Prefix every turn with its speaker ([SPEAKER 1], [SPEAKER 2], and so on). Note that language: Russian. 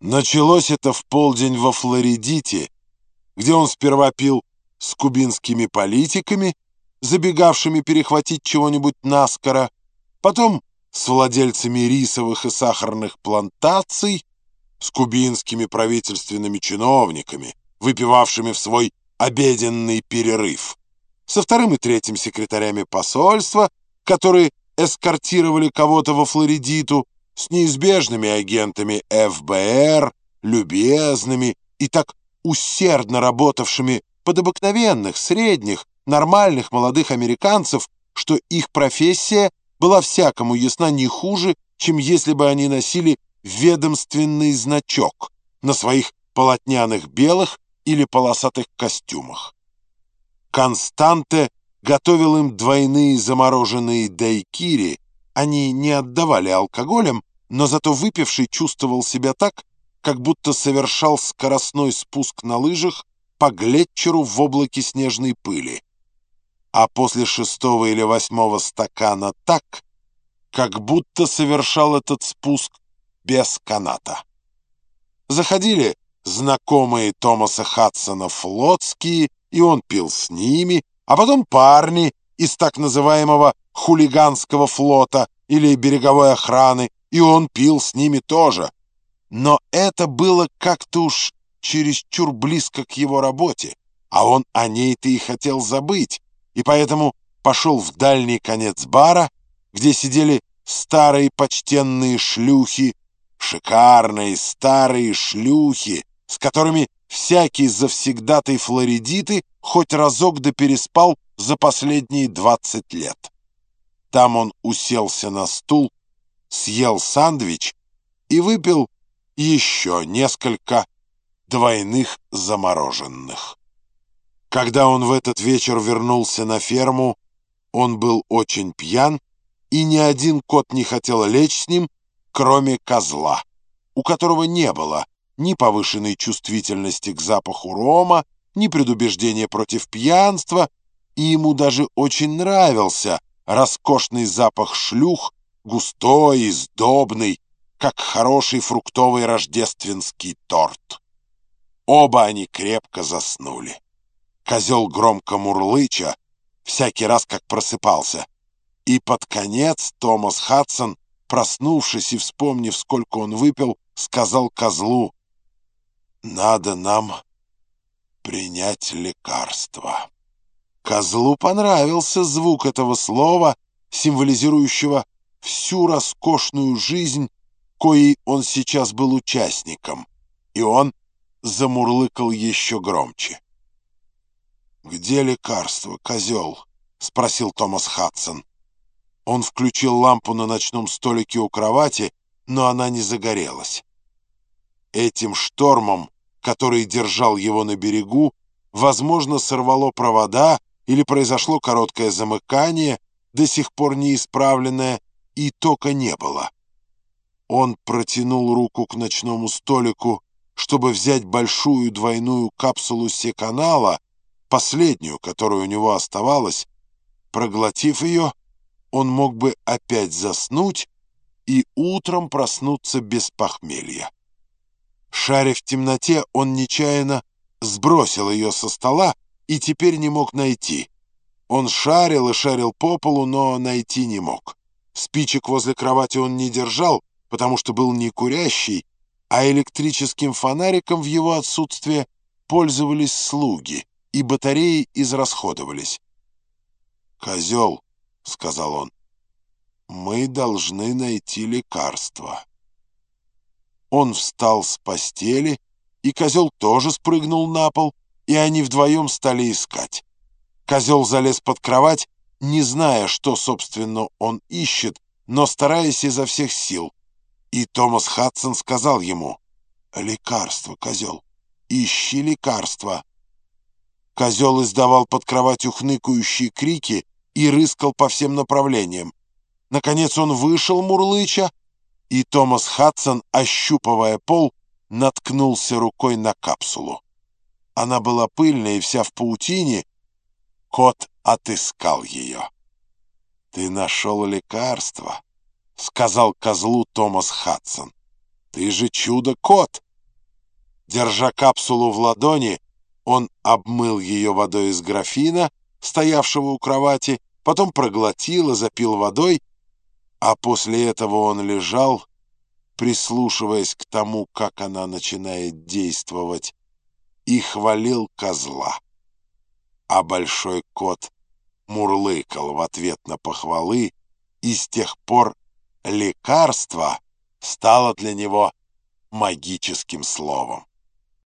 [SPEAKER 1] Началось это в полдень во Флоридите, где он сперва пил с кубинскими политиками, забегавшими перехватить чего-нибудь наскоро, потом с владельцами рисовых и сахарных плантаций, с кубинскими правительственными чиновниками, выпивавшими в свой обеденный перерыв, со вторым и третьим секретарями посольства, которые эскортировали кого-то во Флоридиту, с неизбежными агентами ФБР, любезными и так усердно работавшими под обыкновенных, средних, нормальных молодых американцев, что их профессия была всякому ясна не хуже, чем если бы они носили ведомственный значок на своих полотняных белых или полосатых костюмах. Константе готовил им двойные замороженные дайкири, они не отдавали алкоголем, но зато выпивший чувствовал себя так, как будто совершал скоростной спуск на лыжах по глетчеру в облаке снежной пыли. А после шестого или восьмого стакана так, как будто совершал этот спуск без каната. Заходили знакомые Томаса Хадсона флотские, и он пил с ними, а потом парни из так называемого хулиганского флота или береговой охраны, и он пил с ними тоже. Но это было как-то уж чересчур близко к его работе, а он о ней-то и хотел забыть, и поэтому пошел в дальний конец бара, где сидели старые почтенные шлюхи, шикарные старые шлюхи, с которыми всякий завсегдатый флоридиты хоть разок да переспал за последние двадцать лет. Там он уселся на стул, съел сандвич и выпил еще несколько двойных замороженных. Когда он в этот вечер вернулся на ферму, он был очень пьян, и ни один кот не хотел лечь с ним, кроме козла, у которого не было ни повышенной чувствительности к запаху рома, ни предубеждения против пьянства, и ему даже очень нравился роскошный запах шлюх, густой и сдобный, как хороший фруктовый рождественский торт. Оба они крепко заснули. Козел громко мурлыча, всякий раз как просыпался. И под конец Томас Хадсон, проснувшись и вспомнив, сколько он выпил, сказал козлу, «Надо нам принять лекарство». Козлу понравился звук этого слова, символизирующего всю роскошную жизнь, коей он сейчас был участником, и он замурлыкал еще громче. «Где лекарство, козел?» — спросил Томас Хадсон. Он включил лампу на ночном столике у кровати, но она не загорелась. Этим штормом, который держал его на берегу, возможно, сорвало провода или произошло короткое замыкание, до сих пор неисправленное, и тока не было. Он протянул руку к ночному столику, чтобы взять большую двойную капсулу секанала, последнюю, которая у него оставалась. Проглотив ее, он мог бы опять заснуть и утром проснуться без похмелья. Шаря в темноте, он нечаянно сбросил ее со стола и теперь не мог найти. Он шарил и шарил по полу, но найти не мог. Спичек возле кровати он не держал, потому что был не курящий, а электрическим фонариком в его отсутствие пользовались слуги, и батареи израсходовались. «Козел», — сказал он, — «мы должны найти лекарство». Он встал с постели, и козел тоже спрыгнул на пол, и они вдвоем стали искать. Козел залез под кровать не зная, что, собственно, он ищет, но стараясь изо всех сил. И Томас Хадсон сказал ему, «Лекарство, козел, ищи лекарство». Козел издавал под кроватью хныкающие крики и рыскал по всем направлениям. Наконец он вышел, мурлыча, и Томас Хадсон, ощупывая пол, наткнулся рукой на капсулу. Она была пыльная и вся в паутине. Кот отыскал ее. «Ты нашел лекарство», — сказал козлу Томас Хадсон. «Ты же чудо-кот, Держа капсулу в ладони, он обмыл ее водой из графина, стоявшего у кровати, потом проглотил и запил водой, а после этого он лежал, прислушиваясь к тому, как она начинает действовать, и хвалил козла. А большой кот мурлыкал в ответ на похвалы, и с тех пор лекарство стало для него магическим словом.